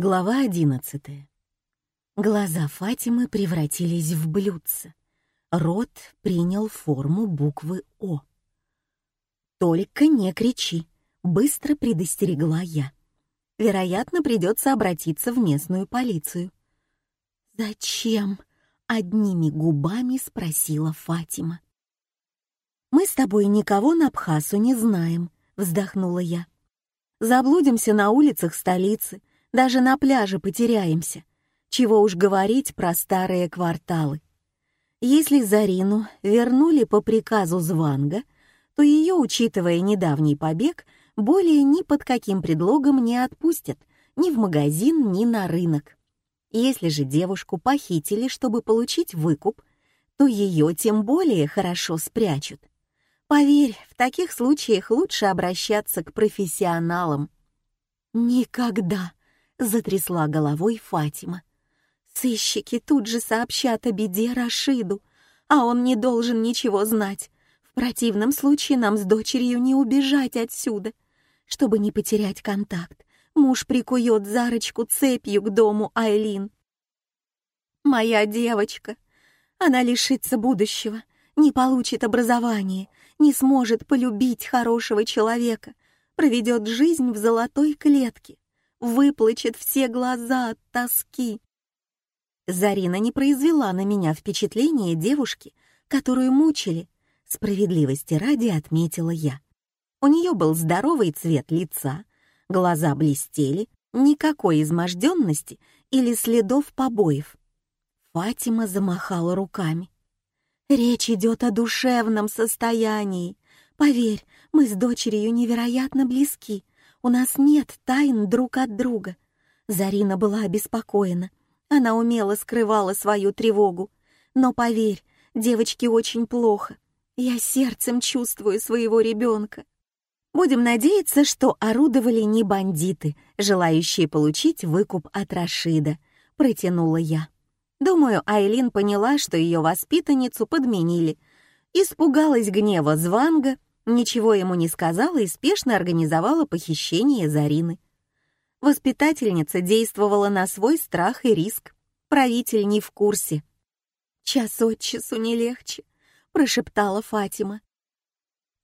Глава одиннадцатая. Глаза Фатимы превратились в блюдце. Рот принял форму буквы «О». «Только не кричи», — быстро предостерегла я. «Вероятно, придется обратиться в местную полицию». «Зачем?» — одними губами спросила Фатима. «Мы с тобой никого на Абхазу не знаем», — вздохнула я. «Заблудимся на улицах столицы, даже на пляже потеряемся. Чего уж говорить про старые кварталы. Если Зарину вернули по приказу Званга, то ее, учитывая недавний побег, более ни под каким предлогом не отпустят ни в магазин, ни на рынок. Если же девушку похитили, чтобы получить выкуп, то ее тем более хорошо спрячут. Поверь, в таких случаях лучше обращаться к профессионалам. Никогда затрясла головой Фатима. Сыщики тут же сообщат о беде Рашиду, а он не должен ничего знать. В противном случае нам с дочерью не убежать отсюда. Чтобы не потерять контакт, муж прикует Зарочку цепью к дому Айлин. Моя девочка. Она лишится будущего, не получит образования, не сможет полюбить хорошего человека, проведет жизнь в золотой клетке выплачет все глаза от тоски. Зарина не произвела на меня впечатление девушки, которую мучили, справедливости ради отметила я. У нее был здоровый цвет лица, глаза блестели, никакой изможденности или следов побоев. Фатима замахала руками. «Речь идет о душевном состоянии. Поверь, мы с дочерью невероятно близки. У нас нет тайн друг от друга. Зарина была обеспокоена. Она умело скрывала свою тревогу. Но поверь, девочке очень плохо. Я сердцем чувствую своего ребенка. Будем надеяться, что орудовали не бандиты, желающие получить выкуп от Рашида, протянула я. Думаю, Айлин поняла, что ее воспитанницу подменили. Испугалась гнева Званга ничего ему не сказала и спешно организовала похищение Зарины. Воспитательница действовала на свой страх и риск. Правитель не в курсе. «Час от часу не легче», — прошептала Фатима.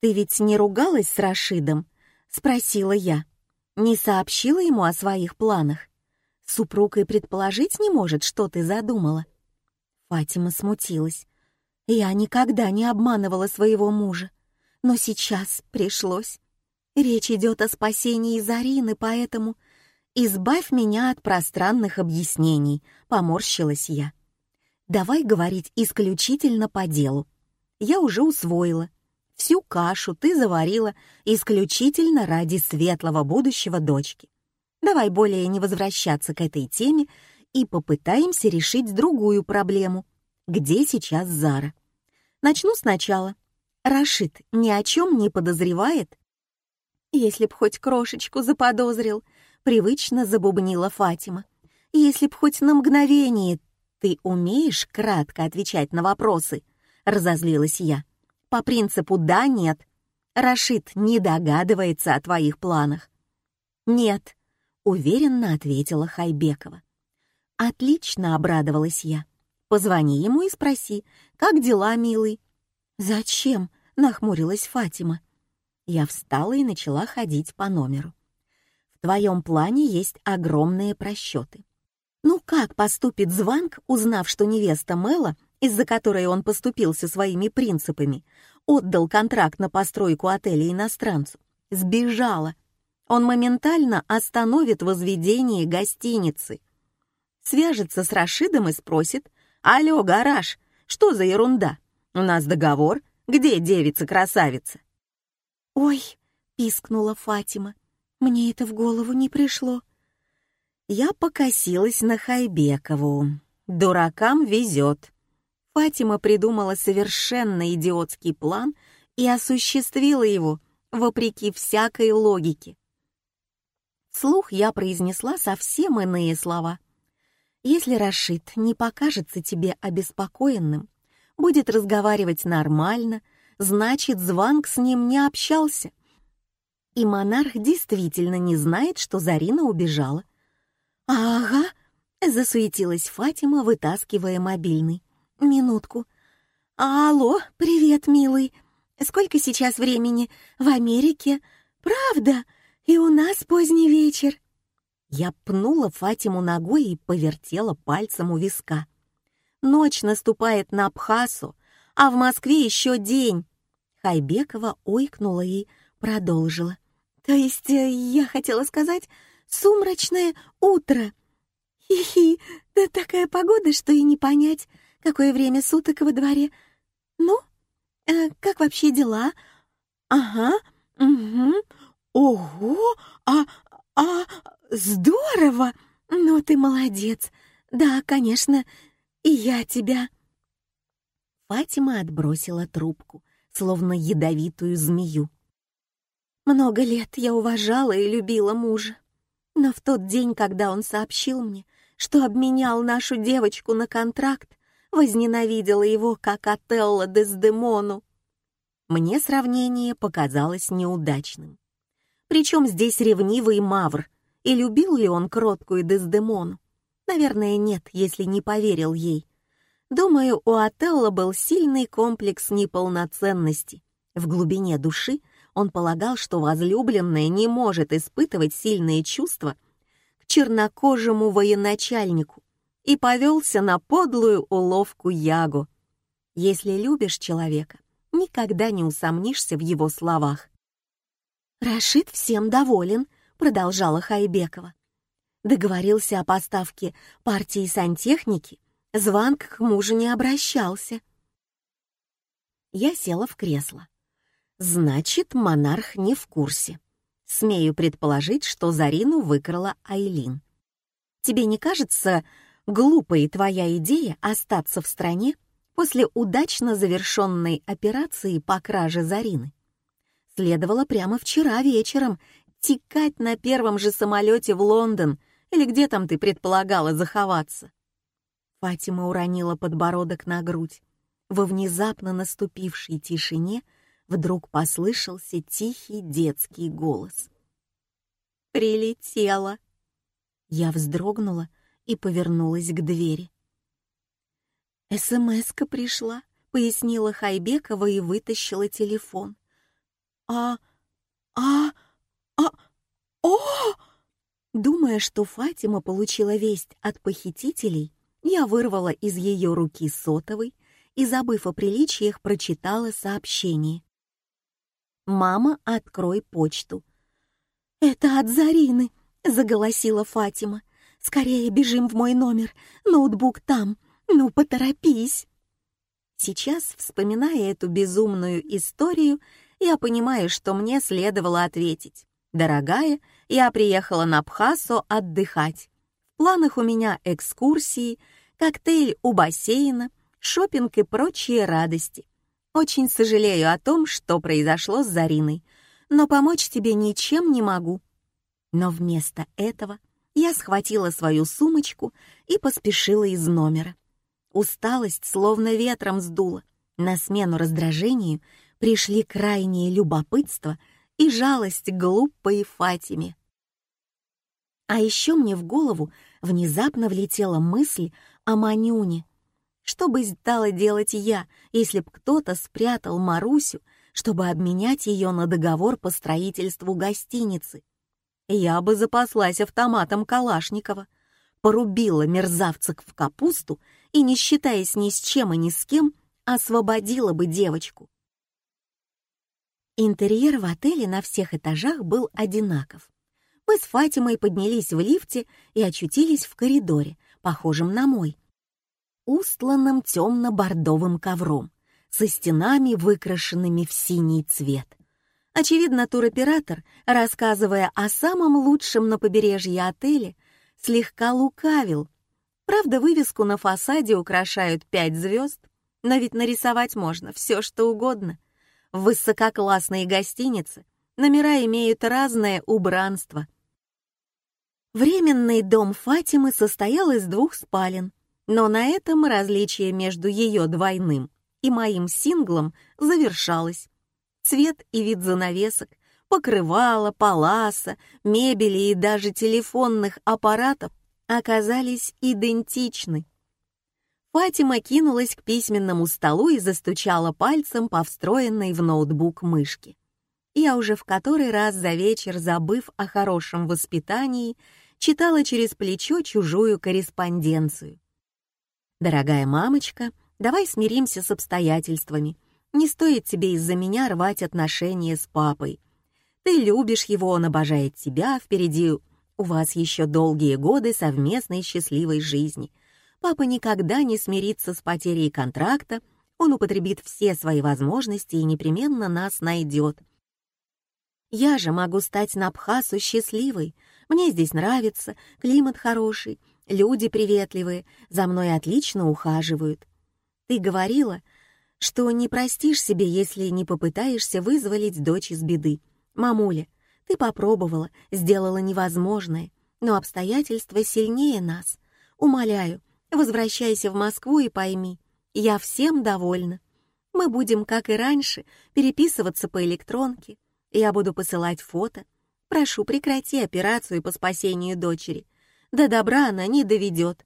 «Ты ведь не ругалась с Рашидом?» — спросила я. «Не сообщила ему о своих планах? Супруг и предположить не может, что ты задумала». Фатима смутилась. «Я никогда не обманывала своего мужа но сейчас пришлось. Речь идет о спасении Зарины, поэтому избавь меня от пространных объяснений, поморщилась я. Давай говорить исключительно по делу. Я уже усвоила. Всю кашу ты заварила исключительно ради светлого будущего дочки. Давай более не возвращаться к этой теме и попытаемся решить другую проблему. Где сейчас Зара? Начну сначала. Рашид ни о чем не подозревает? Если б хоть крошечку заподозрил, привычно забубнила Фатима. Если б хоть на мгновение ты умеешь кратко отвечать на вопросы, разозлилась я. По принципу «да-нет». Рашид не догадывается о твоих планах. «Нет», — уверенно ответила Хайбекова. «Отлично», — обрадовалась я. «Позвони ему и спроси, как дела, милый?» «Зачем?» — нахмурилась Фатима. Я встала и начала ходить по номеру. «В твоем плане есть огромные просчеты. Ну как поступит Званг, узнав, что невеста Мэла, из-за которой он поступился своими принципами, отдал контракт на постройку отеля иностранцу, сбежала? Он моментально остановит возведение гостиницы. Свяжется с Рашидом и спросит, «Алло, гараж, что за ерунда? У нас договор. Где девица-красавица?» «Ой!» — пискнула Фатима. «Мне это в голову не пришло». Я покосилась на Хайбекову. Дуракам везет. Фатима придумала совершенно идиотский план и осуществила его, вопреки всякой логике. Вслух я произнесла совсем иные слова. «Если Рашид не покажется тебе обеспокоенным, будет разговаривать нормально, значит, Званг с ним не общался. И монарх действительно не знает, что Зарина убежала. «Ага», — засуетилась Фатима, вытаскивая мобильный. «Минутку. Алло, привет, милый. Сколько сейчас времени? В Америке? Правда? И у нас поздний вечер». Я пнула Фатиму ногой и повертела пальцем у виска. Ночь наступает на Абхасу, а в Москве еще день. Хайбекова ойкнула и продолжила. То есть э, я хотела сказать «сумрачное утро». Хи-хи, да такая погода, что и не понять, какое время суток во дворе. Ну, э, как вообще дела? Ага, угу, ого, а, а, здорово! Ну ты молодец. Да, конечно, и я тебя. Фатима отбросила трубку, словно ядовитую змею. Много лет я уважала и любила мужа. Но в тот день, когда он сообщил мне, что обменял нашу девочку на контракт, возненавидела его, как Отелло Дездемону. Мне сравнение показалось неудачным. Причем здесь ревнивый Мавр, и любил ли он кроткую Дездемону? Наверное, нет, если не поверил ей. Думаю, у Отелло был сильный комплекс неполноценности. В глубине души он полагал, что возлюбленная не может испытывать сильные чувства к чернокожему военачальнику и повелся на подлую уловку Ягу. Если любишь человека, никогда не усомнишься в его словах. «Рашид всем доволен», — продолжала Хайбекова. Договорился о поставке партии сантехники, Званк к мужу не обращался. Я села в кресло. Значит, монарх не в курсе. Смею предположить, что Зарину выкрала Айлин. Тебе не кажется глупой твоя идея остаться в стране после удачно завершенной операции по краже Зарины? Следовало прямо вчера вечером текать на первом же самолете в Лондон или где там ты предполагала заховаться. Фатима уронила подбородок на грудь. Во внезапно наступившей тишине вдруг послышался тихий детский голос. «Прилетела!» Я вздрогнула и повернулась к двери. «СМС-ка пришла», — пояснила Хайбекова и вытащила телефон. «А... а... а... о!» Думая, что Фатима получила весть от похитителей, я вырвала из ее руки сотовый и, забыв о приличиях, прочитала сообщение. «Мама, открой почту». «Это от Зарины», — заголосила Фатима. «Скорее бежим в мой номер. Ноутбук там. Ну, поторопись». Сейчас, вспоминая эту безумную историю, я понимаю, что мне следовало ответить. «Дорогая, я приехала на Абхасу отдыхать. В планах у меня экскурсии, коктейль у бассейна, шопинг и прочие радости. Очень сожалею о том, что произошло с Зариной, но помочь тебе ничем не могу. Но вместо этого я схватила свою сумочку и поспешила из номера. Усталость словно ветром сдула. На смену раздражению пришли крайнее любопытство и жалость к глупой Фатиме. А еще мне в голову внезапно влетела мысль о Манюне. Что бы стала делать я, если б кто-то спрятал Марусю, чтобы обменять ее на договор по строительству гостиницы? Я бы запаслась автоматом Калашникова, порубила мерзавцев в капусту и, не считаясь ни с чем и ни с кем, освободила бы девочку. Интерьер в отеле на всех этажах был одинаков. Мы с Фатимой поднялись в лифте и очутились в коридоре, похожем на мой, устланном темно-бордовым ковром, со стенами, выкрашенными в синий цвет. Очевидно, туроператор, рассказывая о самом лучшем на побережье отеле, слегка лукавил. Правда, вывеску на фасаде украшают пять звезд, но ведь нарисовать можно все, что угодно. В высококлассной гостинице номера имеют разное убранство, Временный дом Фатимы состоял из двух спален, но на этом различие между ее двойным и моим синглом завершалось. Цвет и вид занавесок, покрывала, паласа, мебели и даже телефонных аппаратов оказались идентичны. Фатима кинулась к письменному столу и застучала пальцем по встроенной в ноутбук мышке. Я уже в который раз за вечер, забыв о хорошем воспитании, читала через плечо чужую корреспонденцию. «Дорогая мамочка, давай смиримся с обстоятельствами. Не стоит тебе из-за меня рвать отношения с папой. Ты любишь его, он обожает тебя, впереди у вас еще долгие годы совместной счастливой жизни. Папа никогда не смирится с потерей контракта, он употребит все свои возможности и непременно нас найдет. Я же могу стать на Абхазу счастливой. Мне здесь нравится, климат хороший, люди приветливые, за мной отлично ухаживают. Ты говорила, что не простишь себе, если не попытаешься вызволить дочь из беды. Мамуля, ты попробовала, сделала невозможное, но обстоятельства сильнее нас. Умоляю, возвращайся в Москву и пойми, я всем довольна. Мы будем, как и раньше, переписываться по электронке. Я буду посылать фото. Прошу, прекрати операцию по спасению дочери. До добра она не доведет.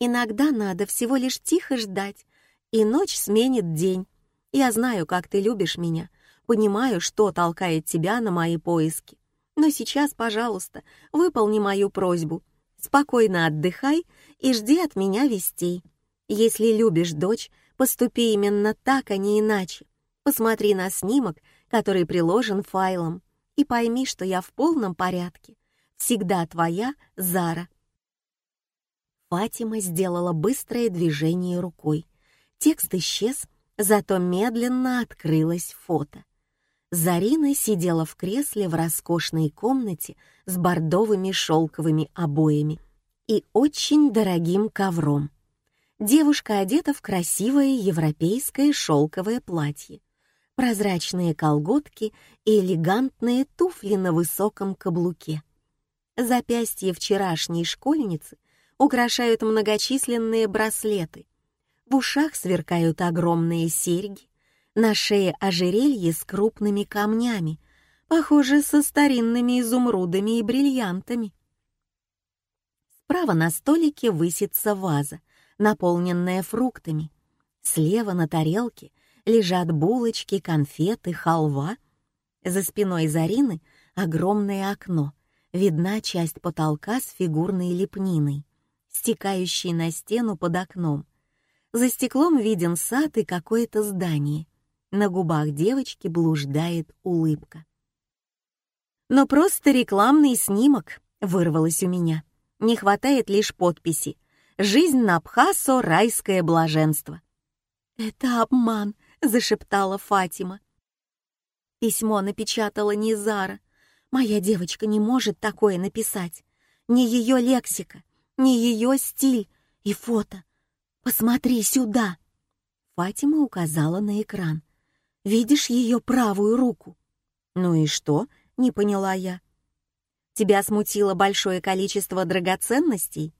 Иногда надо всего лишь тихо ждать, и ночь сменит день. Я знаю, как ты любишь меня, Понимаю, что толкает тебя на мои поиски. Но сейчас, пожалуйста, выполни мою просьбу. Спокойно отдыхай и жди от меня вестей. Если любишь дочь, поступи именно так, а не иначе. Посмотри на снимок, который приложен файлом, и пойми, что я в полном порядке. Всегда твоя Зара. Фатима сделала быстрое движение рукой. Текст исчез, зато медленно открылось фото. Зарина сидела в кресле в роскошной комнате с бордовыми шелковыми обоями и очень дорогим ковром. Девушка одета в красивое европейское шелковое платье, прозрачные колготки и элегантные туфли на высоком каблуке. Запястья вчерашней школьницы украшают многочисленные браслеты. В ушах сверкают огромные серьги, на шее ожерелье с крупными камнями, похоже, со старинными изумрудами и бриллиантами. Справа на столике высится ваза, наполненная фруктами. Слева на тарелке лежат булочки, конфеты, халва. За спиной Зарины огромное окно. Видна часть потолка с фигурной лепниной, стекающей на стену под окном. За стеклом виден сад и какое-то здание — на губах девочки блуждает улыбка. Но просто рекламный снимок вырвалось у меня. Не хватает лишь подписи. «Жизнь на Абхасо — райское блаженство». «Это обман», — зашептала Фатима. Письмо напечатала Низара. «Моя девочка не может такое написать. Ни ее лексика, ни ее стиль и фото. Посмотри сюда!» Фатима указала на экран. Видишь ее правую руку?» «Ну и что?» — не поняла я. «Тебя смутило большое количество драгоценностей?»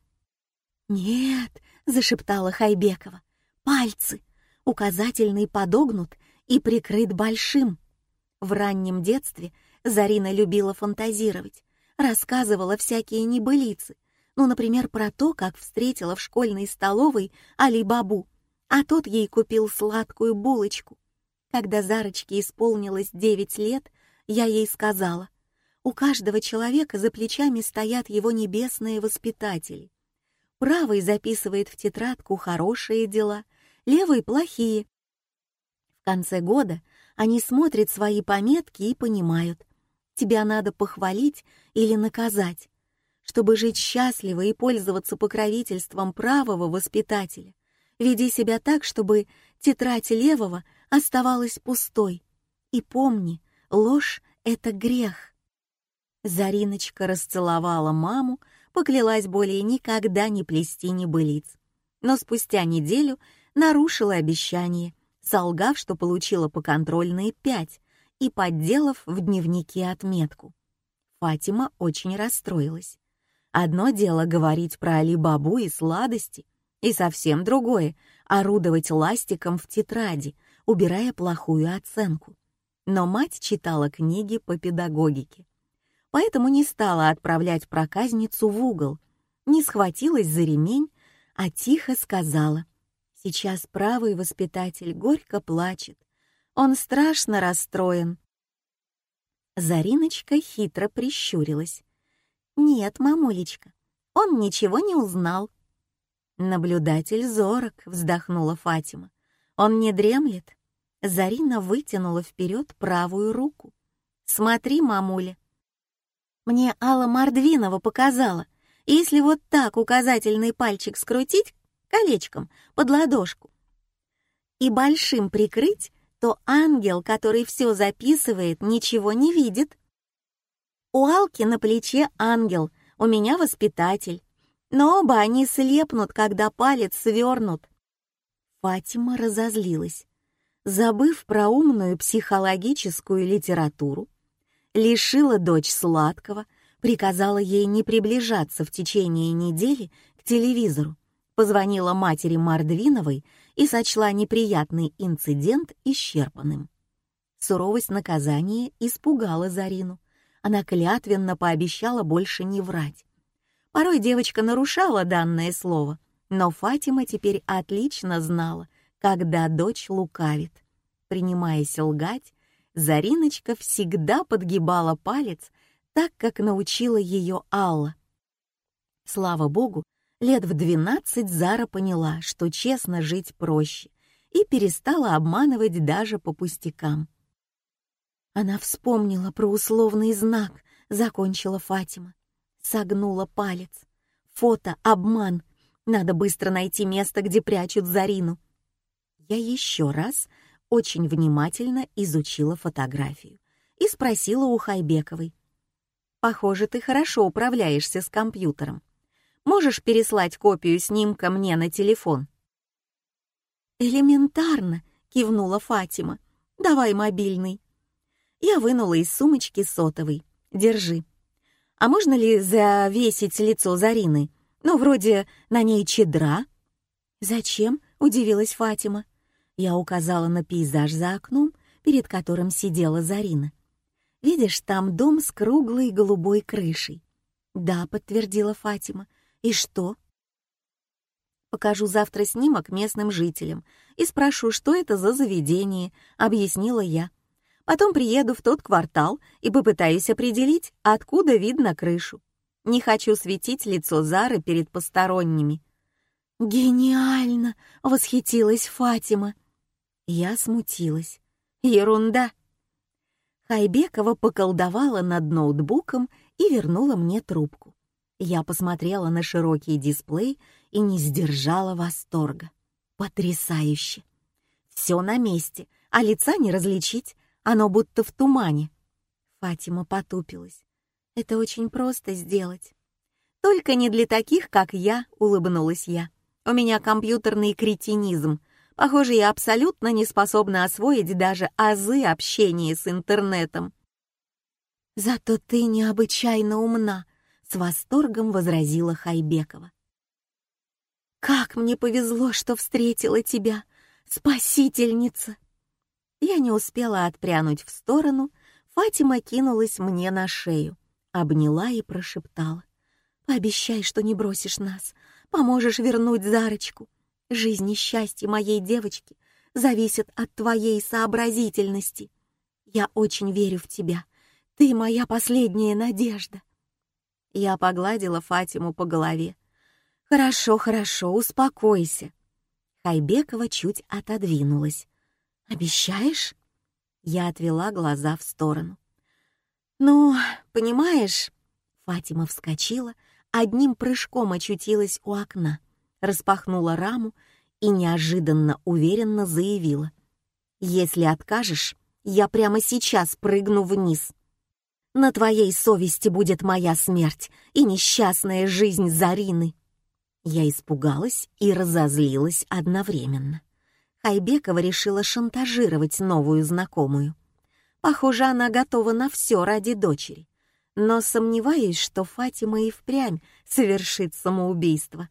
«Нет», — зашептала Хайбекова, — «пальцы. Указательный подогнут и прикрыт большим». В раннем детстве Зарина любила фантазировать, рассказывала всякие небылицы, ну, например, про то, как встретила в школьной столовой Али-Бабу, а тот ей купил сладкую булочку. Когда Зарочке исполнилось девять лет, я ей сказала, у каждого человека за плечами стоят его небесные воспитатели. Правый записывает в тетрадку хорошие дела, левый — плохие. В конце года они смотрят свои пометки и понимают, тебя надо похвалить или наказать. Чтобы жить счастливо и пользоваться покровительством правого воспитателя, веди себя так, чтобы тетрадь левого — оставалась пустой. И помни, ложь — это грех. Зариночка расцеловала маму, поклялась более никогда не плести небылиц. Но спустя неделю нарушила обещание, солгав, что получила по контрольные пять и подделав в дневнике отметку. Фатима очень расстроилась. Одно дело говорить про Али-Бабу и сладости, и совсем другое — орудовать ластиком в тетради, убирая плохую оценку. Но мать читала книги по педагогике, поэтому не стала отправлять проказницу в угол, не схватилась за ремень, а тихо сказала. Сейчас правый воспитатель горько плачет. Он страшно расстроен. Зариночка хитро прищурилась. «Нет, мамулечка, он ничего не узнал». «Наблюдатель зорок», — вздохнула Фатима. «Он не дремлет». Зарина вытянула вперед правую руку. «Смотри, мамуля». Мне Алла Мордвинова показала. Если вот так указательный пальчик скрутить колечком под ладошку и большим прикрыть, то ангел, который все записывает, ничего не видит. У Алки на плече ангел, у меня воспитатель. Но оба они слепнут, когда палец свернут. Фатима разозлилась. Забыв про умную психологическую литературу, лишила дочь сладкого, приказала ей не приближаться в течение недели к телевизору, позвонила матери Мардвиновой и сочла неприятный инцидент исчерпанным. Суровость наказания испугала Зарину. Она клятвенно пообещала больше не врать. Порой девочка нарушала данное слово, но Фатима теперь отлично знала, когда дочь лукавит. Принимаясь лгать, Зариночка всегда подгибала палец так, как научила ее Алла. Слава богу, Лет в двенадцать Зара поняла, что честно жить проще, и перестала обманывать даже по пустякам. Она вспомнила про условный знак, закончила Фатима. Согнула палец. Фото — обман. Надо быстро найти место, где прячут Зарину. Я еще раз очень внимательно изучила фотографию и спросила у Хайбековой. «Похоже, ты хорошо управляешься с компьютером. Можешь переслать копию снимка мне на телефон?» «Элементарно», — кивнула Фатима. «Давай мобильный». Я вынула из сумочки сотовый. «Держи». «А можно ли завесить лицо Зарины? Ну, вроде на ней чедра?» «Зачем?» — удивилась Фатима. Я указала на пейзаж за окном, перед которым сидела Зарина. «Видишь, там дом с круглой голубой крышей». «Да», — подтвердила Фатима, и что? Покажу завтра снимок местным жителям и спрошу, что это за заведение, объяснила я. Потом приеду в тот квартал и попытаюсь определить, откуда видно крышу. Не хочу светить лицо Зары перед посторонними. «Гениально!» — восхитилась Фатима. Я смутилась. «Ерунда!» Хайбекова поколдовала над ноутбуком и вернула мне трубку. Я посмотрела на широкий дисплей и не сдержала восторга. Потрясающе! Все на месте, а лица не различить, оно будто в тумане. Фатима потупилась. Это очень просто сделать. Только не для таких, как я, улыбнулась я. У меня компьютерный кретинизм. Похоже, я абсолютно не способна освоить даже азы общения с интернетом. Зато ты необычайно умна, с восторгом возразила Хайбекова. «Как мне повезло, что встретила тебя, спасительница!» Я не успела отпрянуть в сторону, Фатима кинулась мне на шею, обняла и прошептала. «Пообещай, что не бросишь нас, поможешь вернуть Зарочку. Жизнь и счастье моей девочки зависят от твоей сообразительности. Я очень верю в тебя, ты моя последняя надежда». Я погладила Фатиму по голове. «Хорошо, хорошо, успокойся». Хайбекова чуть отодвинулась. «Обещаешь?» Я отвела глаза в сторону. «Ну, понимаешь...» Фатима вскочила, одним прыжком очутилась у окна, распахнула раму и неожиданно уверенно заявила. «Если откажешь, я прямо сейчас прыгну вниз». На твоей совести будет моя смерть и несчастная жизнь Зарины». Я испугалась и разозлилась одновременно. Хайбекова решила шантажировать новую знакомую. Похоже, она готова на все ради дочери. Но сомневаюсь, что Фатима и впрямь совершит самоубийство.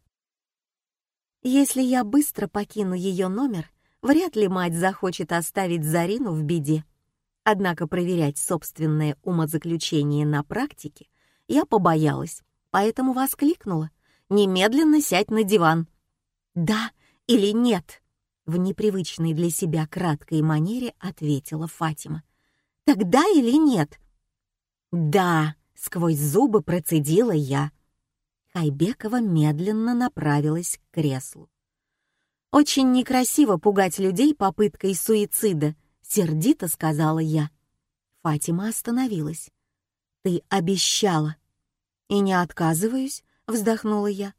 Если я быстро покину ее номер, вряд ли мать захочет оставить Зарину в беде. Однако проверять собственное умозаключение на практике я побоялась, поэтому воскликнула. Немедленно сядь на диван». «Да или нет?» В непривычной для себя краткой манере ответила Фатима. «Тогда или нет?» «Да», — сквозь зубы процедила я. Хайбекова медленно направилась к креслу. «Очень некрасиво пугать людей попыткой суицида», — сердито сказала я. Фатима остановилась. «Ты обещала». «И не отказываюсь», — вздохнула я.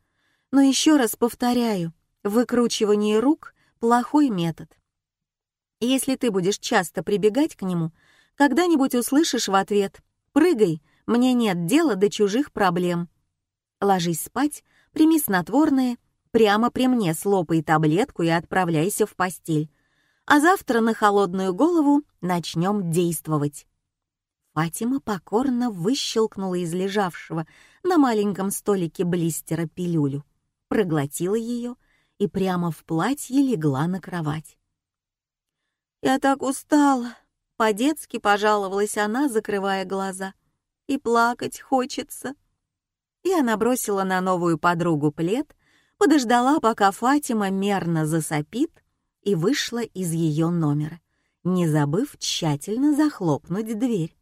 «Но еще раз повторяю, выкручивание рук — плохой метод. Если ты будешь часто прибегать к нему, когда-нибудь услышишь в ответ «Прыгай, мне нет дела до чужих проблем». Ложись спать, прими снотворное Прямо при мне слопай таблетку и отправляйся в постель. А завтра на холодную голову начнем действовать». Фатима покорно выщелкнула из лежавшего на маленьком столике блистера пилюлю, проглотила ее и прямо в платье легла на кровать. «Я так устала», — по-детски пожаловалась она, закрывая глаза. «И плакать хочется». И она бросила на новую подругу плед подождала, пока Фатима мерно засопит, и вышла из ее номера, не забыв тщательно захлопнуть дверь.